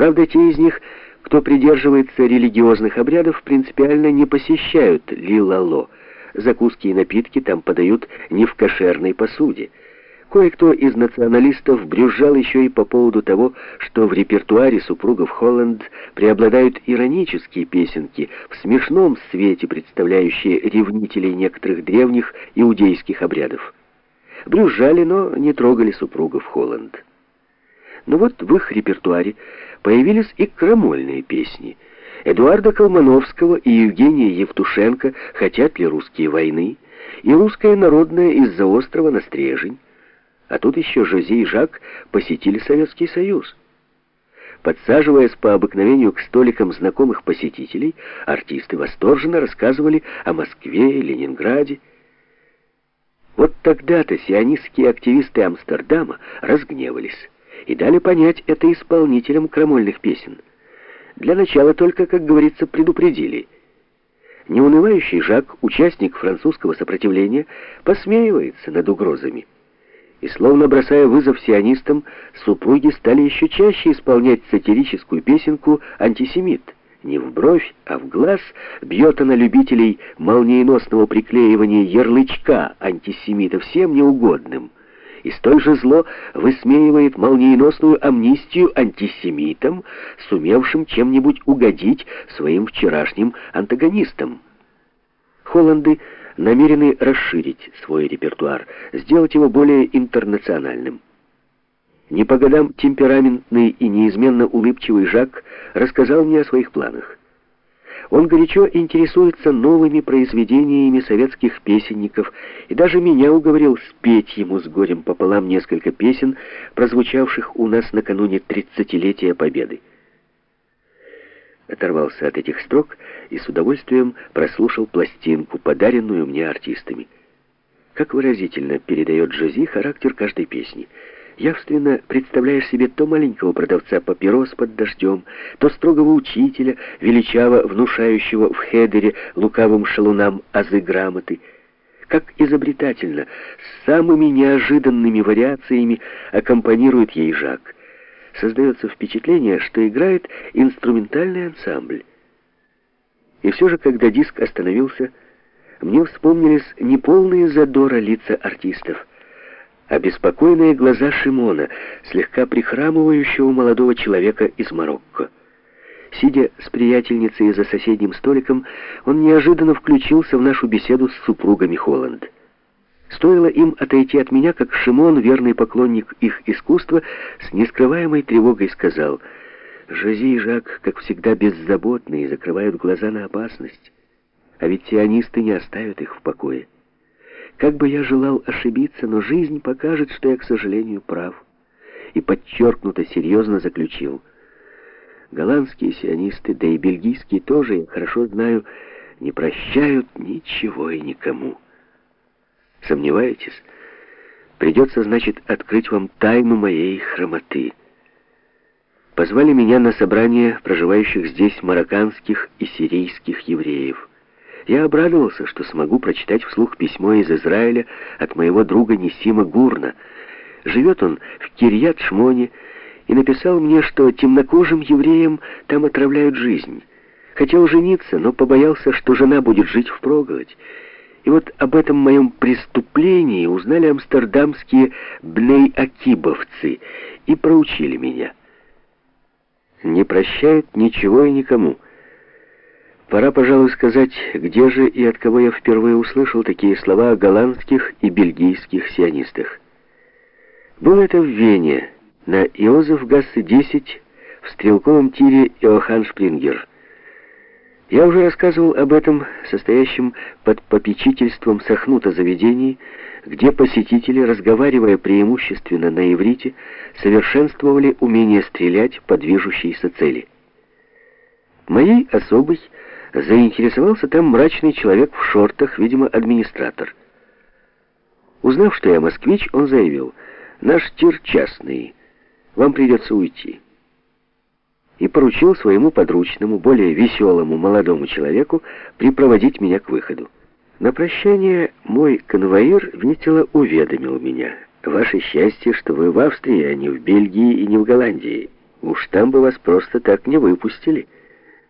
Правда, те из них, кто придерживается религиозных обрядов, принципиально не посещают Лилало. Закуски и напитки там подают не в кошерной посуде. Кое-кто из националистов брюзжал еще и по поводу того, что в репертуаре супругов Холланд преобладают иронические песенки, в смешном свете представляющие ревнителей некоторых древних иудейских обрядов. Брюзжали, но не трогали супругов Холланд. Но вот в их репертуаре появились и крамольные песни. Эдуарда Колмановского и Евгения Евтушенко «Хотят ли русские войны?» и «Русская народная из-за острова на Стрежень». А тут еще Жозе и Жак посетили Советский Союз. Подсаживаясь по обыкновению к столикам знакомых посетителей, артисты восторженно рассказывали о Москве и Ленинграде. Вот тогда-то сионистские активисты Амстердама разгневались и дали понять это исполнителям крамольных песен. Для начала только, как говорится, предупредили. Неунывающий Жак, участник французского сопротивления, посмеивается над угрозами. И словно бросая вызов сионистам, супруги стали еще чаще исполнять сатирическую песенку «Антисемит». Не в бровь, а в глаз бьет она любителей молниеносного приклеивания ярлычка антисемита всем неугодным. И столь же зло высмеивает молниеносную амнистию антисемитам, сумевшим чем-нибудь угодить своим вчерашним антагонистам. Холланды намерены расширить свой репертуар, сделать его более интернациональным. Не по годам темпераментный и неизменно улыбчивый Жак рассказал мне о своих планах. Он горячо интересуется новыми произведениями советских песенников и даже меня уговорил спеть ему с горем пополам несколько песен, прозвучавших у нас накануне тридцатилетия Победы оторвался от этих строк и с удовольствием прослушал пластинку, подаренную мне артистами. Как выразительно передает Джози характер каждой песни. Явственно представляешь себе то маленького продавца папирос под дождем, то строгого учителя, величаво внушающего в хедере лукавым шалунам азы грамоты. Как изобретательно, с самыми неожиданными вариациями аккомпанирует ей Жак — создается впечатление, что играет инструментальный ансамбль. И все же, когда диск остановился, мне вспомнились не полные задора лица артистов, беспокойные глаза Шимона, слегка прихрамывающего молодого человека из Марокко. Сидя с приятельницей за соседним столиком, он неожиданно включился в нашу беседу с супругами Холланд. Стоило им отойти от меня, как Шимон, верный поклонник их искусства, с нескрываемой тревогой сказал, «Жози и Жак, как всегда, беззаботны и закрывают глаза на опасность. А ведь сионисты не оставят их в покое. Как бы я желал ошибиться, но жизнь покажет, что я, к сожалению, прав». И подчеркнуто серьезно заключил, «Голландские сионисты, да и бельгийские тоже, я хорошо знаю, не прощают ничего и никому». Сомневаетесь? Придется, значит, открыть вам тайну моей хромоты. Позвали меня на собрание проживающих здесь марокканских и сирийских евреев. Я обрадовался, что смогу прочитать вслух письмо из Израиля от моего друга Несима Гурна. Живет он в Кирьят-Шмоне и написал мне, что темнокожим евреям там отравляют жизнь. Хотел жениться, но побоялся, что жена будет жить впроголодь. И вот об этом моем преступлении узнали амстердамские бней-акибовцы и проучили меня. Не прощают ничего и никому. Пора, пожалуй, сказать, где же и от кого я впервые услышал такие слова о голландских и бельгийских сионистах. Было это в Вене, на Иозефгассе 10, в стрелковом тире Иоганн Шпрингер. Я уже рассказывал об этом, состоящем под попечительством Сахнута заведении, где посетители, разговаривая преимущественно на иврите, совершенствовали умение стрелять по движущейся цели. Моей особой заинтересовался там мрачный человек в шортах, видимо, администратор. Узнав, что я москвич, он заявил, «Наш тир частный, вам придется уйти» и поручил своему подручному, более веселому молодому человеку припроводить меня к выходу. На прощание мой конвоир весело уведомил меня. «Ваше счастье, что вы в Австрии, а не в Бельгии и не в Голландии. Уж там бы вас просто так не выпустили.